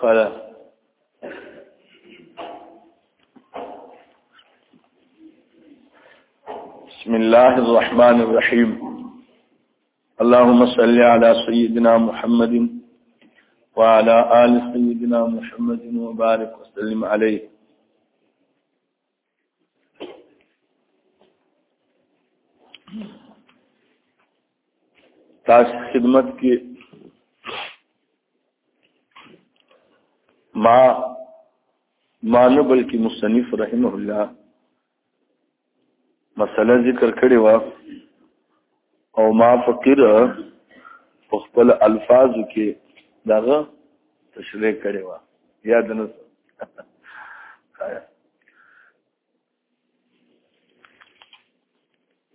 قال بسم الله الرحمن الرحيم اللهم صل على سيدنا محمد وعلى آل سيدنا محمد وبارك وسلم عليه تاسو خدمت کې ما مانو بلکې مصنف رحمه الله مسله ذکر کړې و او ما فقیر په خپل الفاظو کې دغه تشریح کړی و یاد نه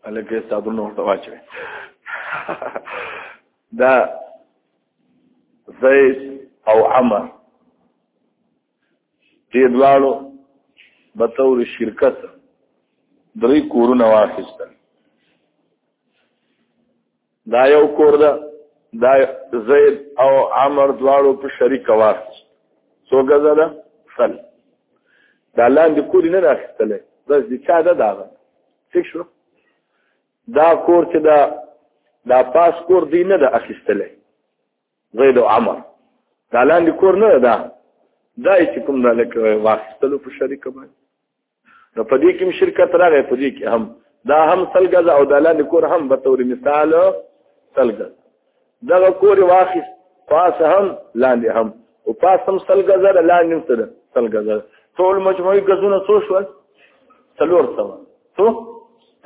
الکه صادر نو ورته واچوي دا زید او عمر دې دواړو به تور شرکت درې کورونه واخیستل دا یو کور ده دا زید او عمر دواړو په شریک واخیست څو غزه ده سل دا لاندې کور نه راخستل بس دې چا ده دا څه شو دا کور چې دا دا پاس کور دی نه ده اخیستل زید او عمر دا لاندې کور نه ده دا چې کوم دا لکه واخستلو په شریک باندې نو په دې کې هم شرکت راغی په دې کې هم دا هم سلګز او دا لاندې کور هم به تور مثال سلګز دغه کور واخست پاس هم لاندې هم او پاس هم سلګز لاندې هم سره سلګز ټول مجموعي غزونه څو شو څلور سو څو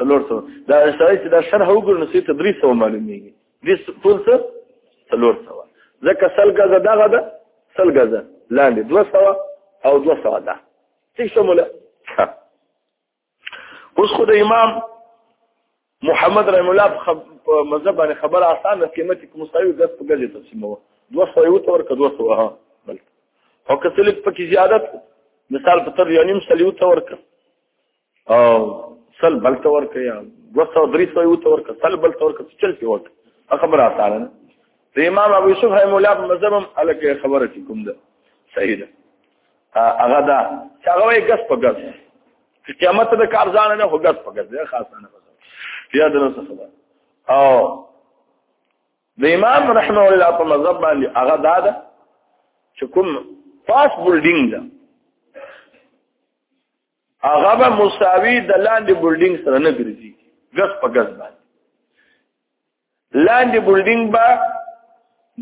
څلور سو دا شای چې دا شرح وګورنو سي تدریس و معلومیږي دې ټول څه څلور سوه ځکه سل ګزه دغه ده سل ګزه لاندې دوه سوه او دوه سوه ده څه شموله اوس خو د امام محمد رحم الله په مذهب باندې خبره اسانه قیمت کې مساوي ګز په ګزه تقسیمه و دوه سوه یو تور که دوه سوه ها بل او که سلک پکې زیادت مثال په تر یو نیم سلیو تور که او سل بل ته ورکړه یا دوه سوه درې سوه یې ورته ورکړه سل بل ته ورکړه چل پې ورکړه خبره اسانه ده د امام ابو یوسف رحم الله په مذهب هم هلکه خبره چې کوم ده صحیح ده هغه دا چې هغه وایي ګس په ګس چې قیامت ته د کار ځان نه خو ګس په ګس دی خاصه نه خبره یاد نه څه خبره او د امام رحمه الله په مذهب باندې هغه دا ده چې کوم پاس بولډینګ ده هغه به مساوي د لاندې بلډینګ سره نه ګرځي ګس په ګس باندې لاندې بلډینګ به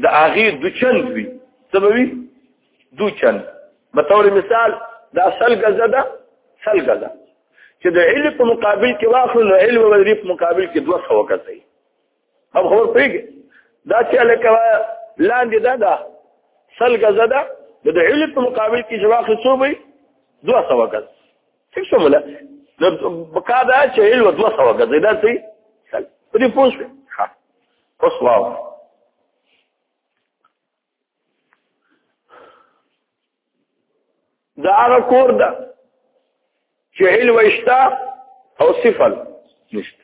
د هغه د چند وي سبوي د چند په تور مثال دا سل غزه ده سل غزه چې د علم په مقابل کې واخلو نو علم ولري په مقابل کې 200 وکړي هم خبر پیږي دا چې لکه لاندې دا دا سل غزه دا د علم په مقابل کې جواب خصو وي 200 غزه څه شموله نو بقا دا چې علم 200 غزه دا څه سل په دې پوښتنه ها اوس واو دا هغه کور ده چې علم وشتا او صفل نشته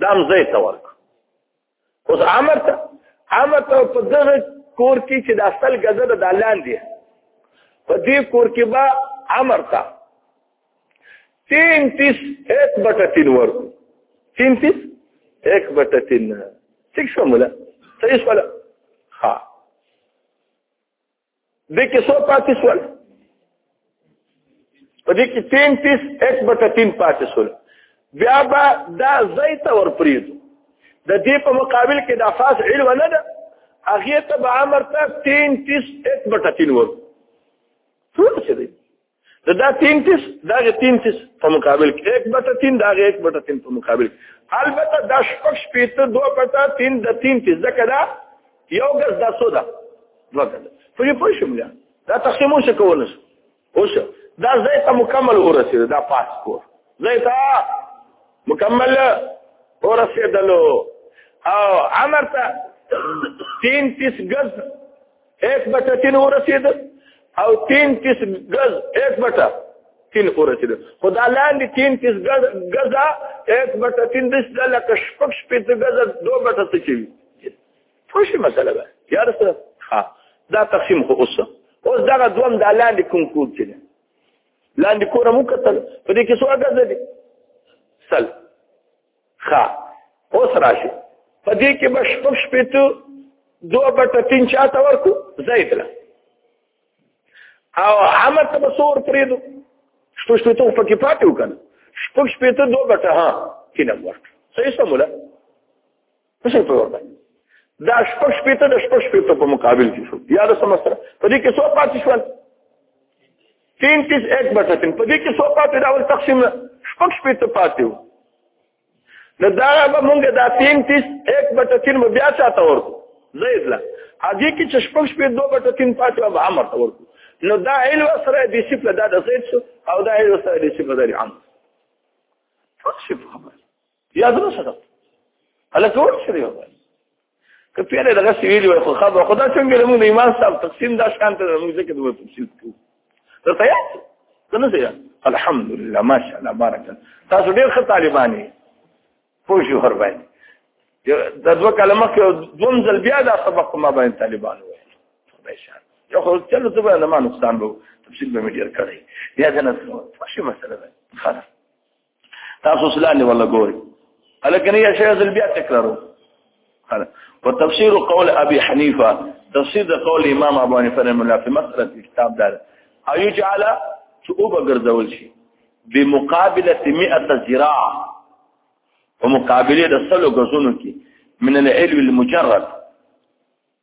دا هم زید ته ورکړو اوس عمر ته عمر ته په دغه کور کې چې د اصل غزه د دالان دی په دې کور کې با عمر ته تین تیس ایک بٹا تین ورکو تین تیس ایک بٹا تین سکس مولا صحیح سوالا دې کې څو پاتې شول په دې کې 33 1 بټه 3 پاتې شول بیا به دا ځای ته ورپریدو د دې په مقابل کې دا فاس علم نه ده هغه ته به امر ته 33 1 بټه 3 ور څه څه دي د دا تین تیس دا غي تین تیس په مقابل کې 1 بټه 3 دا غي 1 بټه 3 په مقابل کې البته دا شپږ شپېته 2 بټه 3 د تین تیس ځکه دا یو ګز دا سودا وکړه په دې پوه شوم بیا دا تقسیم وشه کولای شو اوس دا ځای ته مکمل ورسېد دا پاس کور ځای ته مکمل ورسېدلو او امر ته تین تیس ګز ایک بټه تین ورسید او تین تیس گز ایک بټه تین ورسید خو دا لاندې تین تیس گز گزا ایک بټه تین دس دا لکه شپک شپیت گزا دو بټه څه چوي خوشی مسئله ده یار سره ها دا تقسیم خو اوس اوس دا دوم دا لاندې کوم کور چې لاندې کور مو کتل په دې کې څو اګه دي سل ښا اوس راشي په دې کې به شپږ شپېته دوه بټه تین چاته ورکو زید له او عمل ته به څور پرېدو شپږ شپېته خو پکې پاتې وکړ شپږ شپېته دوه بټه ها تین ورک صحیح سموله څه شي په ور باندې دا شپږ شپېته د شپږ شپېته په مقابل کې شو یا د سمستر په دې کې څو پاتې شول تین تیس ایک بساتین په دې کې څو پاتې دا ول تقسیم شپږ شپې ته پاتې وو نو دا به مونږ دا تین تیس ایک بساتین به بیا چاته ورکو زید لا هغه کې چې شپږ شپې دوه بساتین پاتې به عمر ته ورکو نو دا ایل وسره دې سیفله دا د زید او دا ایل وسره دې سیفله د عمر څه شي په خبره یا زه څه کوم هلکه ور شری وای که پیره دغه سویل وای خو خبر خدا څنګه موږ د ایمان صاحب تقسیم دا شان ته موږ ځکه دوه تفصیل کوو ته تیار ته نه تیار الحمدلله ماشاءالله بارک الله تاسو ډیر ښه طالبان یې پوه شو هر باندې د دوه کاله مخکې دوم ځل بیا دا سبق ما باندې طالبان وایي خدای شان یو خو چلو ته به ما نقصان به تفصیل به مې ډیر کړی بیا دا نه څه ماشي مسله ده خلاص تاسو سلانه ولا ګوري الکه نه شي ځل بیا تکرارو په تفسیر قول ابي حنیفه تفسیر د قول امام ابو حنیفه رحمه الله په مسله کتاب دار ايو جعل چې او بغرزول شي بمقابله 100 ذراع ومقابله د سلو غزونو کې من العلم المجرد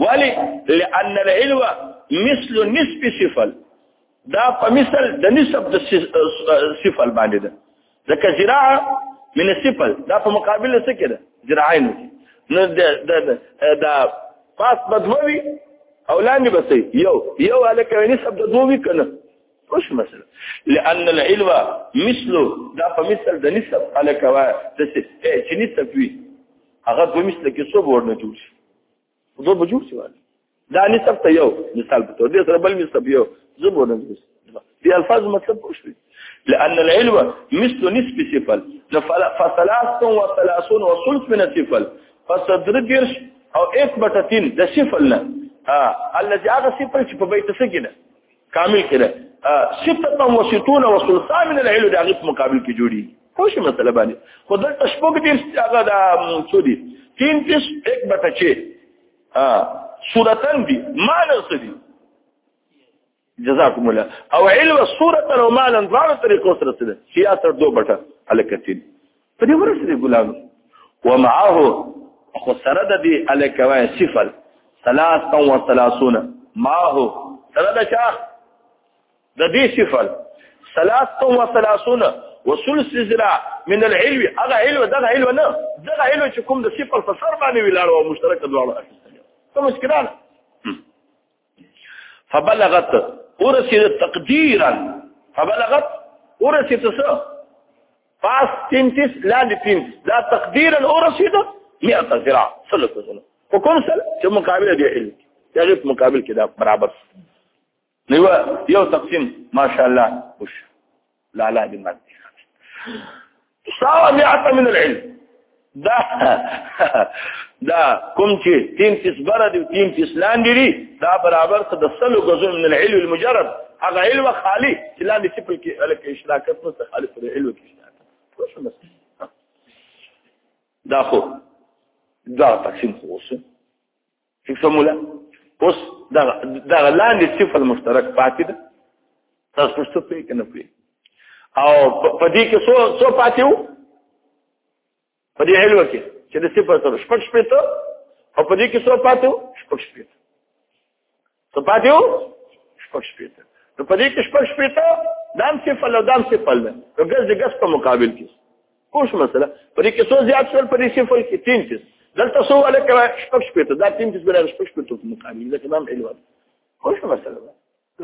ولی لأن العلو مثل نسب صفل دا په مثل د نسب د صفل باندې ده ځکه زراعه من الصفل دا په مقابل څه کې ده زراعین نو د د د پاس بدوي او لاندې بس یو یو الکه نسب د دوی کنه خوش مثلا لأن العلو مثل دا په مثل د نسب الکه وا د چې نسب وي هغه دوه مشته کې څو بورډ نه جوړ شي دوه به جوړ شي وایي دا نسب ته یو مثال په تور دې سره بل نسب یو زه بورډ نه جوړ دي الفاظ مطلب وشوي لأن العلم مثل نسب صفل فثلاث وثلاثون وثلث من الصفل فصدر ديرش او 1 بټه 3 د صفل نه الذي هغه صفل چې په بیت سګنه کامل کړه سته و ستون و سلسا من العلو د هغه مقابل کې جوړي خو شي مسله باندې خو دلته شپږ دې هغه د څو دي 3 پیس 1 بټه چې ها صورتن دي معنی څه دي جزاكم الله او علم الصوره لو مالا ضرر طريق وصلت له سياسه دو بټه على كتين په دې ورسې دی ګلاب ومعه خو سره د دې الکوای صفر 33 معه سره د چا د دې صفر 33 وثلث ذراع من العلو هغه علو دغه علو نه دغه علو چې کوم د صفر په سر باندې ولاړ او مشترک دواړه اخیستل څه مشکل نه فبلغت ورسید تقدیرا فبلغت ورسید څه پاس تنتس لاندې تین دا تقدیرا ورسید 100 ذراع سلو سلو په کوم سل چې مقابله دی علم هغه په مقابل کې دا برابر نو یو تقسیم ماشاءالله وش لالا دې مات سابعه من العلم دا دا کوم چې تین تیس بره دی تین تیس لاندې دی دا برابر څه د سلو غزو من العلم المجرد هغه علم خالی چې لاندې سپل کې الک اشراکت نو څه خالص د علم کې اشراکت خوش مس دا خو دا تقسیم خو وسه فکرمولا اوس دا دا لاندې صفه مشترک پاتې ده تاسو څه پې کنه پې او په دې کې څو څو پاتې وو په دې علم کې چې د صفه سره شپږ شپې ته او په دې کې څو پاتې وو شپږ شپې ته څه پاتې وو شپږ شپېته نو په دې کې شپږ شپېته دام سفل او دام سفل ده نو ګز د ګز په مقابل کې پوښ مسله په دې کې څو زیات شول په دې سفل کې تین کې دلته څو ولا کړه شپږ شپېته دا تین کې بل شپږ شپېته په مقابل ده کلام علوان پوښ مسله ده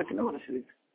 لکه نو رسېږي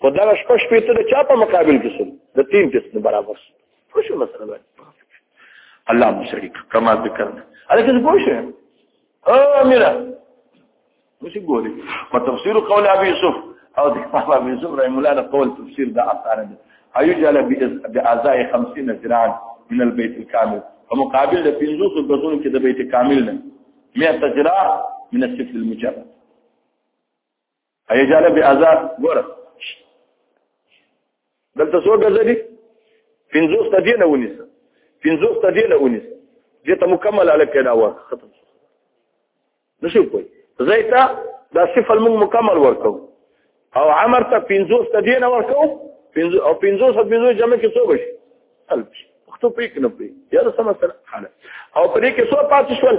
خو دا شپږ شپېته د چا په مقابل کې سول د تین پیس نه برابر سول خو شو مثلا باندې الله مشرک کما ذکرنا الکه څه پوه شو اه میرا مشي ګوري په تفسیر قول ابي يوسف او د امام ابي يوسف رحم الله د قول تفسیر دا اثر دی ايو جل بأزاء 50 ذراع من البيت الكامل ومقابل د 500 غزون کې د بیت کامل نه 100 ذراع من السفل المجرد اي جاله به آزاد ګوره دلته څو ګرځې دي پنځو ستدي نه ونیس پنځو ستدي نه ونیس دې ته مکمل الک کړه وا ختم نشي کوی زیتا دا صفه موږ مکمل ورکو او عمر ته پنځو ستدي نه ورکو پنځو او پنځو ست پنځو جمع کې څو بشي الف وختو پریک نه پری یا سم سره حاله او پرې کې څو پاتې شول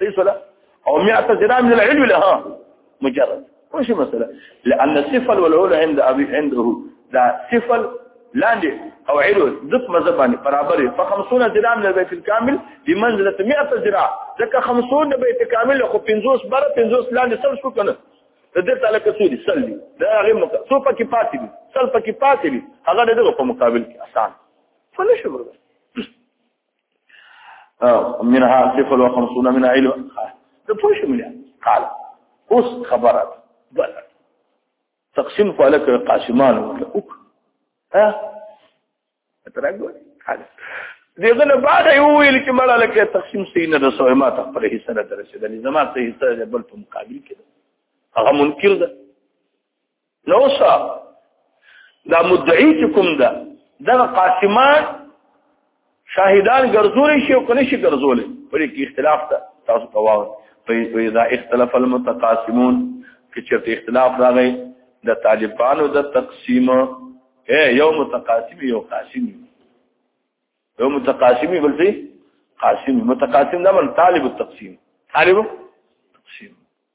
صحيح صلاة أو مئة جرام من العلو لها مجرد وش مثلا لأن السفل والعلو عند أبي عنده لا سفل لاندې او علو دت مذهب باندې برابر په 50 درهم نه بیت الکامل په منزله 100 درهم ځکه 50 نه بیت الکامل خو 50 بر 50 لاندې سر شو کنه د دې تعالی کسوري سل دي دا هغه مو څو پکې پاتې دي سل پکې پاتې دي هغه دغه په مقابل کې آسان فنشو برابر منها صفر و خمسون من علم ده پوش ملیا قال اوس خبرت بل تقسیم خو لك قاسمان ولا اوک ها ترګو حاله دغه نه بعد یو ویل چې مړه لکه تقسیم سینه د سوې ما ته پر حصہ نه درسېدلې زما ته حصہ بل په مقابل کې هغه منکر ده نو څه دا مدعی چې کوم ده دغه قاسمان شاهدان ګرځولې شي او کنه شي ګرځولې پرې کې اختلاف ده تاسو ته واو په اذا اختلاف المتقاسمون کې چې اختلاف راغی د طالبانو د تقسیم اے یو متقاسم یو قاسم یو متقاسم بل څه قاسم متقاسم دا بل طالب التقسیم طالب تقسیم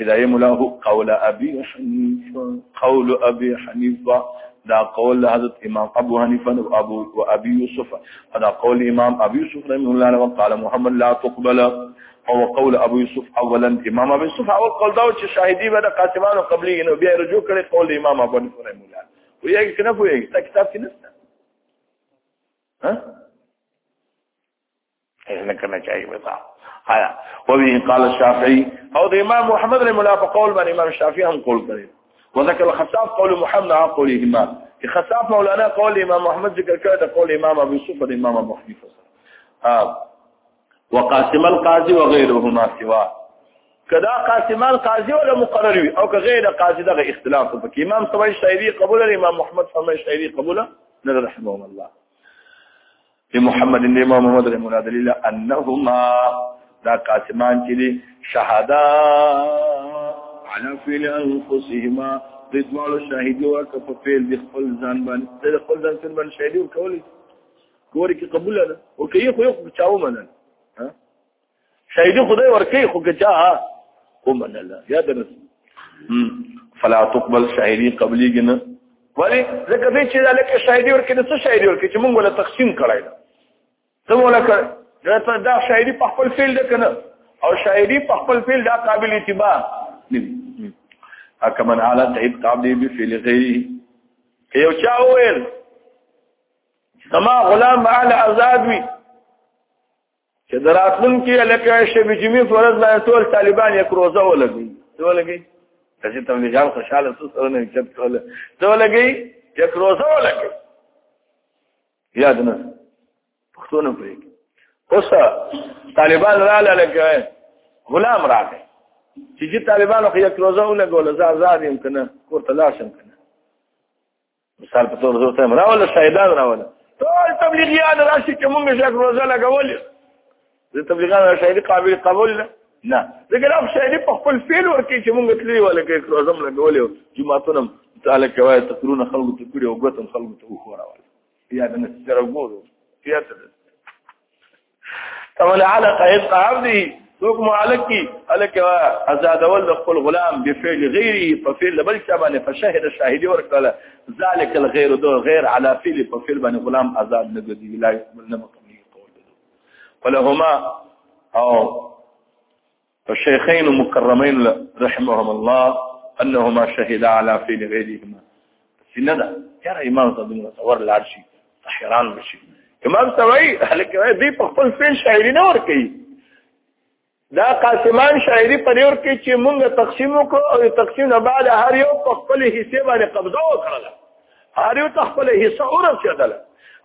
هدايه مولاه قول ابي حنيفه قول ابي حنيفه دا قول حضرت امام ابو حنیفه او ابو و ابي يوسف دا قول امام ابي يوسف رحمه الله عنه قال محمد لا تقبل او قول ابو يوسف اولا امام ابو يوسف اول قول دا چې شاهدي به د قاسمانو قبلي نو بیا رجوع کړي قول امام ابو حنیفه رحمه الله وي یې کنه وي کتاب کې نشته ها اهل کرنا چاہیے بتا آیا و به قال الشافعي او د امام محمد رحم الله په قول باندې امام شافعي هم قول کړی وذكر الخصاب قول محمد عن قولهما في خصاب مولانا قول امام محمد ذکر کړی د قول امام ابو يوسف او امام ابو حنیفه ها وقاسم القاضي وغيرهما سوا کدا قاسمان قاضي ولا مقرر وي او که غیر قاضي دغه اختلاف په کې امام سبحانه شاعري قبول امام محمد سبحانه شاعري قبول نه رحمه الله د محمد بن امام محمد بن مراد الله انهما دا قاسمان چې دي شهدا على فعل انفسهما د دوالو شاهدي ورکه په فعل د خپل ځان باندې د خپل ځان سره باندې شاهدي ورکول کور کې قبول ده او کې خو یو چاو منل شهیدی خدای ورکی خو که چا ومن الله یا درس فلا تقبل شهیدی قبلی گنا ولی ځکه دې چې دا لکه شهیدی ورکی د څه شهیدی ورکی چې مونږ ولا تقسیم کړای دا ته ولا کړ دا شهیدی په خپل فیل ده کنه او شهیدی په خپل فیل دا قابل اتباع نه اکمن علی تعیب قابلی به فیل غیری یو چا ویل زما غلام علی آزاد وی چې دراتلون کې لکه شب جمعې فرض باندې ټول طالبان یک روزه ولګي څه ولګي چې تم نه ځان خوشاله څه سره نه چپ ټول څه ولګي یک روزه ولګي یاد نه پښتون پرې اوس طالبان رااله لکه غلام راغی چې چې طالبانو خو یک روزه ولګول زه آزاد یم کنه کور ته لاړ شم کنه مثال په تور زور تم راول شهیدان راول ټول تبلیغیان راشي چې موږ شک روزه لګولې د تبلیغان شهیدی قابل قبول نه نه ځکه دا شهیدی په خپل فعل ورکی چې موږ تللی ولا کې روزه لګولې جمعهتون تعالی کوي تکرونه خلق ته کړی او غتن خلق ته وخوراول یا د نسره ګورو یا ته تولعل قائد قعبدي څوک معلق کی الک آزادول د خپل غلام به فعل غیری په فعل بل چا باندې فشهد شاهدی ورکړه ذالک الغیر دو غیر علی فعل په فعل باندې غلام آزاد نه ګرځي لا یقبل نه مقبول قول ولهما او فالشيخين المكرمين رحمهم الله انهما شهدا على فعل غيرهما سندا يرى امام صاحب مصور لارشي حیران بشي امام سوي هلکه دې په خپل فعل شاعري نه ور کوي دا قاسمان شاعري په لور کې چې مونږ تقسیم وکړو او تقسیم نه بعد هر یو په خپل حصے باندې قبضه وکړله هر یو خپل حصہ ورسېدله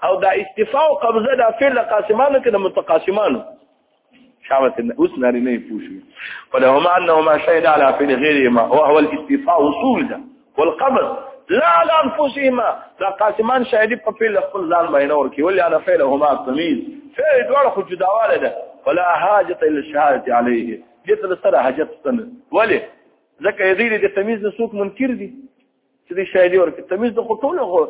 او دا استفاء او قبضه د فعل قاسمانو کې د متقاسمانو شامت اوس ناری نه پوښي ولهم انهما شهد على فعل غيرهما وهو الاستيفاء وصول ده والقبض لا على انفسهما دا قاسمان شاهدی په فعل خپل ځان باندې ورکی ولی انا فعلهما تمیز فعل دوړ خو جداواله ده ولا حاجه الا الشهاده عليه دې ته سره حاجت ستنه ولی ځکه یې دې تمیز نه څوک منکر دي چې دې شاهدي ورکړي تمیز د خټول خو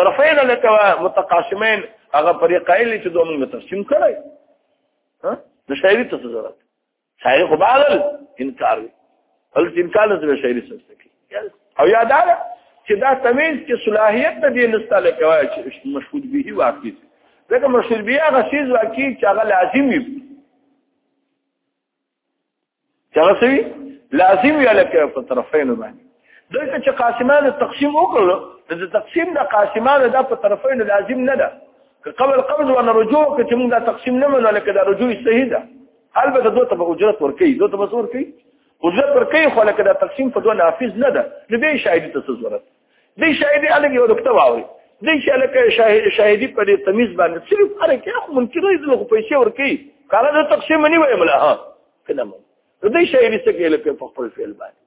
طرفین لکه متقاسمین هغه فریقین چې دوه موږ تقسیم کړی ها د شاهدي ته ضرورت شاهدي خو باغل انکار وي هل انکار نه شاهدي څه او یاد ده چې دا تمیز کې صلاحیت د دې نستا لکه وای چې مشهود به واقعي ځکه مشهود به هغه شی واقعي چې هغه لازم وي څنګه سوي لازم یا لکه په طرفین باندې دلته چې قاسمانو تقسیم وکړو د تقسیم د قاسمانو دا په طرفین لازم نه ده که قبل قبض ونه رجوع که چې موږ دا تقسیم نه منو لکه دا رجوع صحیح ده البته دوی ته به اجرت ورکړي دوی ته به ورکړي اجرت ورکړي خو لکه دا تقسیم په دوه نافذ نه ده نو به شاهدی ته ضرورت دې شاهدي الګ یو نقطه واوري دې چې الګ شاهدي په دې تمیز باندې صرف هر کې اخو منکر یې له پیسې ورکی کاله د تقسیم نه ویم لا ها کلام دې شاهدي څه کې لکه په خپل فعل باندې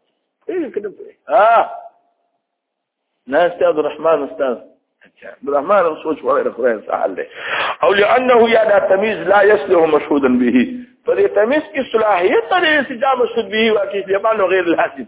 اې کده په ها نه استاد الرحمن استاد الرحمن سوچ وغير خدای سهل دی او لانه یا دا تمیز لا يصلح مشهودا به فدې تمیز کې صلاحیت لري چې دا مشهود به واقعي لبانو غیر الحاسب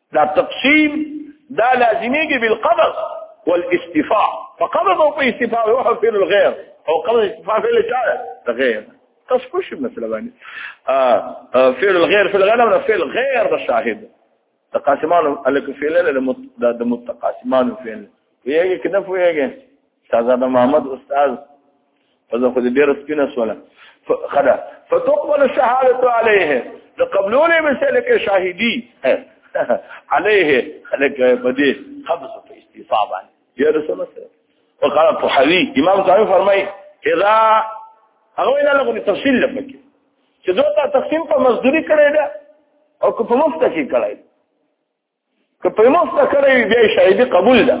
دا تقسیم دا لازمیږي بالقبض والاستفاء فقبض او په استفاء او حفل الغير او قبض استفاء فعل تعالی غیر تاسو په شی مثلا باندې فعل الغير فعل غیر نه فعل غیر د شاهد تقاسمان الک فعل د متقاسمان فعل یېږي کنه فویږي شاهزاده محمد استاد فزه خو دې ډېر سپینه سواله خدا فتقبل الشهاده عليه لقبلونه مثل کې شاهدي عليه لك بدي خمسه په استصابه يا رسول الله وقال الطحاوي امام طحاوي فرمای اذا هغه نه لغوني تفصیل لپاره چې دوی ته تقسیم په مزدوري کړی دا او په مفته کې کړی که په مفته کړی بیا شاهدی قبول ده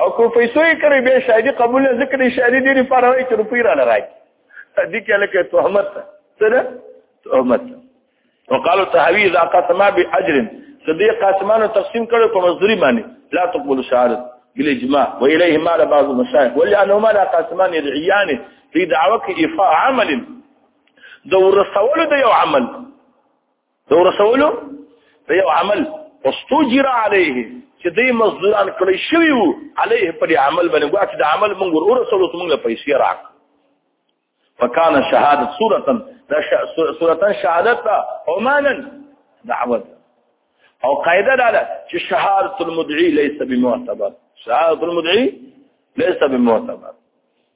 او که پیسو یې کړی بیا شاهدی قبول ده ځکه دی شاهدی ډېری پاره وایي چې روپی را لراي دې کې لکه تهمت سره تهمت وقالو تهوی اذا قسما باجر صدیق قاسمانو تقسیم کړو په مزدوری باندې لا تقبل شهادت بالاجماع واليه مال بعض المشايخ ولانهما لا قاسمان يدعيان في دعوه ايفاء عمل د ورسولو د یو عمل د رسولو د یو عمل واستجر عليه چې دې مزدوران کړی شوی وو عليه پر عمل باندې ګواکې د عمل موږ ور رسولو ته موږ پیسې راک فکان شهادت صورتا دا صورتا شهادت او مانا دعوت او قاعده دا ده چې شهادت المدعي ليس بمعتبر شهادت المدعي ليس بمعتبر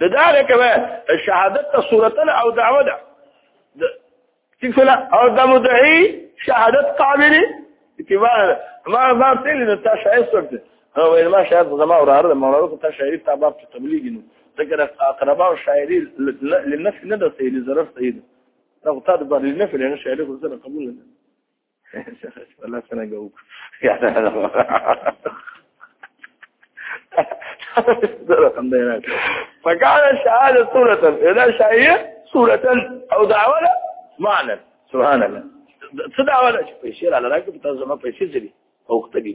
د دا لکه شهادت ته صورتن او دعوه ده ٹھیک سلا او دا مدعی شهادت قابل اتباع ما ما تل نو تا شاید سرت او ویل ما شاید زما وراره د مولانا کو تا شاعری تا باب ته تبلیغ نو ذکر اقربا او شاعری لنفس نه د سید ضرر سید دا تا د بر لنفس نه شاعری کو سره قبول نه الله څنګه وکړو یا دا فقال شهادة سورة إذا شهية سورة أو دعوة معنى سبحان الله څه دعوة چې پیسې را لراکې په تاسو ما پیسې ځلې او وخت دي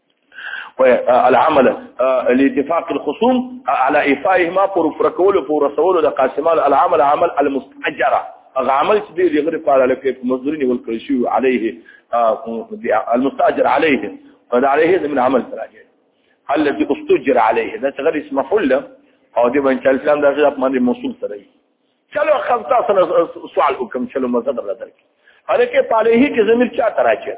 آه، العمل آه، لاتفاق الخصوم آه، على ايفائهما پر فرکول پر رسول د قاسمان العمل عمل المستاجره هغه عمل چې دی غیر فعال لکه مزدور نیول کړی شو عليه المستاجر عليه قد عليه من عمل تراجع الذي استجر عليه ده غير اسم مفعول او دې باندې چې اسلام د غیر باندې موصول سره دی چلو خمسه سره سوال وکم چلو مزدور درک هلکه پاله هی کې زمير چا تراجع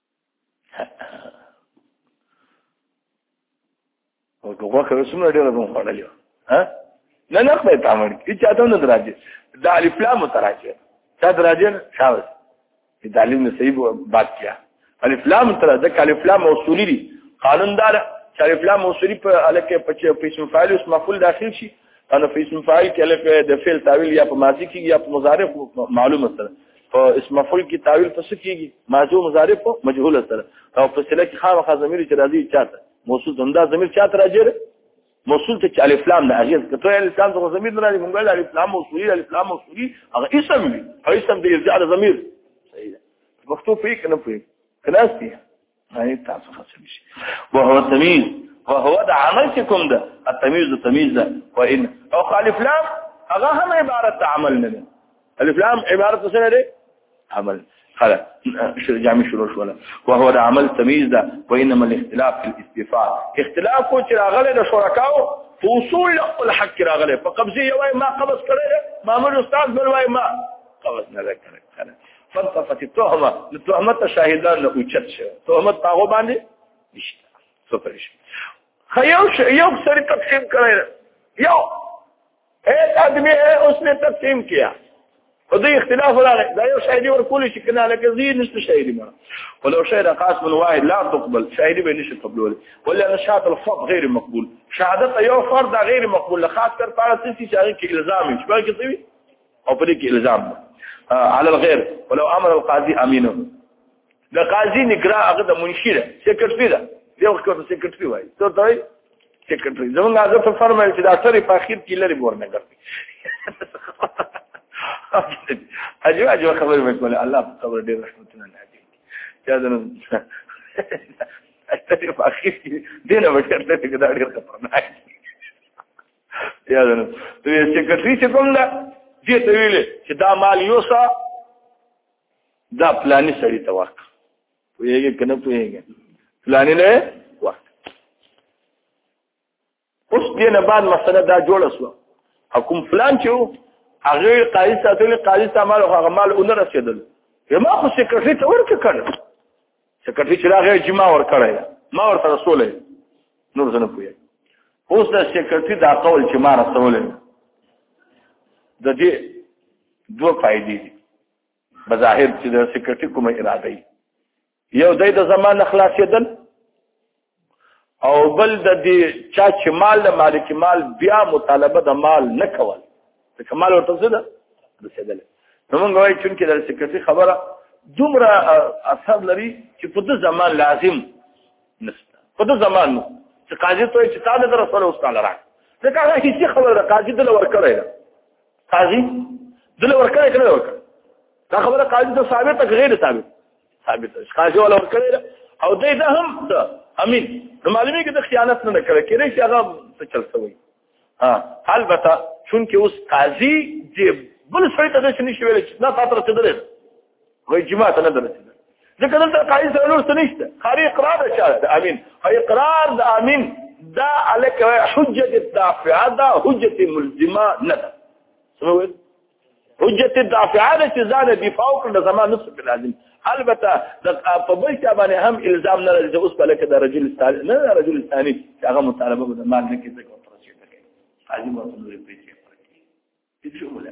او دغه کوي څومره ډیر زموږ خړلې ها نه نه خپل تامر کی چاته نه دراځي د الف لام متراجه دا دراځي شاوس د الف نه صحیح بات کیا الف لام تر د الف لام موصولی دي قانون دار چې الف لام موصولی په الکه په چې په اسم فاعل اسم مفعول داخل شي انا په اسم فاعل کې الف د فعل تعویل یا په ماضی کې یا په مضارع معلومه سره په اسم مفعول کې تعویل پس کېږي ماضی او مضارع په مجهول سره او په سله کې خامخا ضمیر چې راځي چاته موصول همدا ضمیر چاته راځي موصول ته الف لام نه اغیز کته الف لام ته ضمیر نه راځي مونږ الف لام موصولی الف لام موصولی هغه اسم وي هغه اسم دی ارجاع ضمیر صحیح ده مکتوب فيه کنه فيه خلاص دي هاي تاسو خاصه شي وهو تمييز وهو د عمل چې کوم ده التمييز تمييز ده وان او الف لام هغه هم عبارت عمل نه ده الف لام عبارت څه نه ده عمل خلاص جامع شروع شوله وهو د عمل تمييز ده وانما الاختلاف في الاستفاء اختلاف کو چې راغله د شرکاو فوصول خپل حق راغله په قبضه یو ما قبض کړی ما مر استاد بل وای ما قبض نه کړی فلسفه التهمه د تهمت شاهدان له اوچت شو تهمت هغه باندې نشته څه پرې شي خیو یو سری تقسیم کړی یو ایک آدمی ہے اس نے تقسیم کیا او دوی اختلاف راغی دا یو شاهدی ورکول شي کنه لکه زی نشته شاهدی ما ولو شاهد خاص من واحد لا تقبل شاهدی به نشي قبول ولا نشاط الخط غیر مقبول شهادت یو فرد غیر مقبول خاص کر پاره سې چې هغه کې الزام شي بلکې او په دې کې الزام على الغير ولو امر القاضي امينه د قاضي نګرا هغه د منشي ده سیکرټري ده یو وخت ته سیکرټري وایي ته ته سیکرټري زمونږ هغه ته فرمایل چې دا سره په اخر کې لري ورنه ګرځي اجو اجو خبرې مې کوله الله په خبر ډېر رحمتونه نه دي چې دا نو اته په اخر کې دینه وکړه ته دا ډېر خطرناک یا نه ته سیکرټری چې کوم ده دې ته ویل چې دا مال یو سا دا پلاني سړی ته ورک ویږي کنه پوهیږي پلاني له ورک اوس دې نه بعد مسله دا جوړه شو حکم فلان چې هغه قاضي ساتل قاضي ته مال هغه مال اون رسیدل یما خو سیکرټری ته ورک کړ سکرټری چې راغی چې ما ور کړی ما ور سره سولې نور زنه پوهه اوس د سکرټری دا قول چې ما رسولې د دې دوه فائدې دي بظاهر چې د سکرټری کومه اراده یو دای د زمان خلاصېدل او بل د دې چا چې مال د مالک مال بیا مطالبه د مال نه کول د کمال ورته څه ده رسیدل نو موږ وایو چې د سکرټري خبره دومره اثر لري چې په دې زمان لازم نشته په دې زمان نو چې قاضي ته چې تا د رسول اوس تعالی راک ځکه هغه هیڅ خبره د قاضي دل ورکړی ده قاضي دل ورکړی کنه ورکړ دا خبره قاضي ته ثابت غیر ثابت ثابت قاضي ولا ور کړی او دې ته هم امين نو معلومه کې د خیانت نه کړی کېږي چې هغه څه چل سوی ها البته چونکه اوس قاضي دې بل سړی ته څه نشي ویل چې نه تاسو ته درې وای جماعت نه درې ځکه دلته قاضي سره نور څه نشته خاري اقرار ده چې د امين اقرار د امين دا الک حجت الدافعه دا حجت ملزمه نه ده سموي حجت الدافعه چې ځان دفاع وکړ د زمان نصف لازم البته د په بل چا باندې هم الزام نه لري چې اوس په لکه د رجل ثاني نه رجل ثاني چې هغه مطالبه به د مال نه کېږي او تر څه کوي حاجی ورته نور پیسې ورکړي هیڅ ولا